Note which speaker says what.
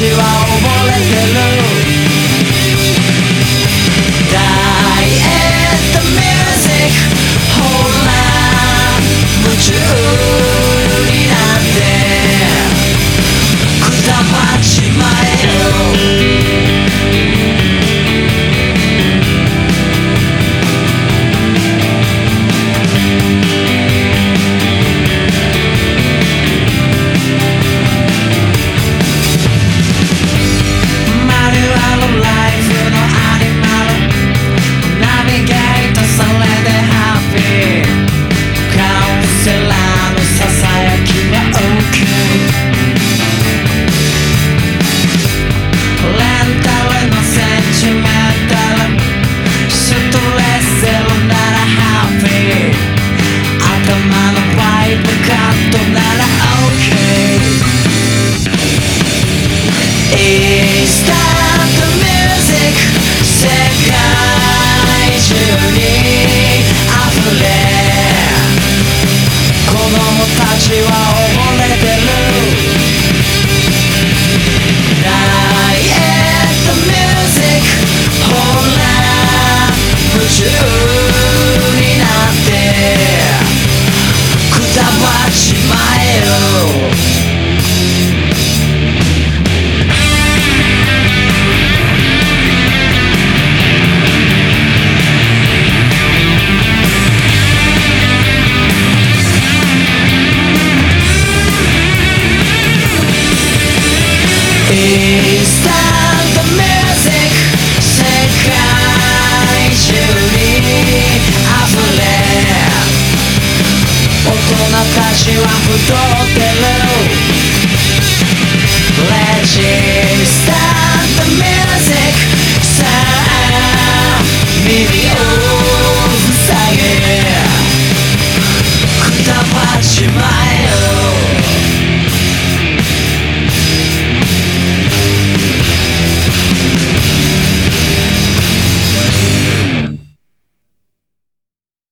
Speaker 1: 私は溺れてる足は太ってる。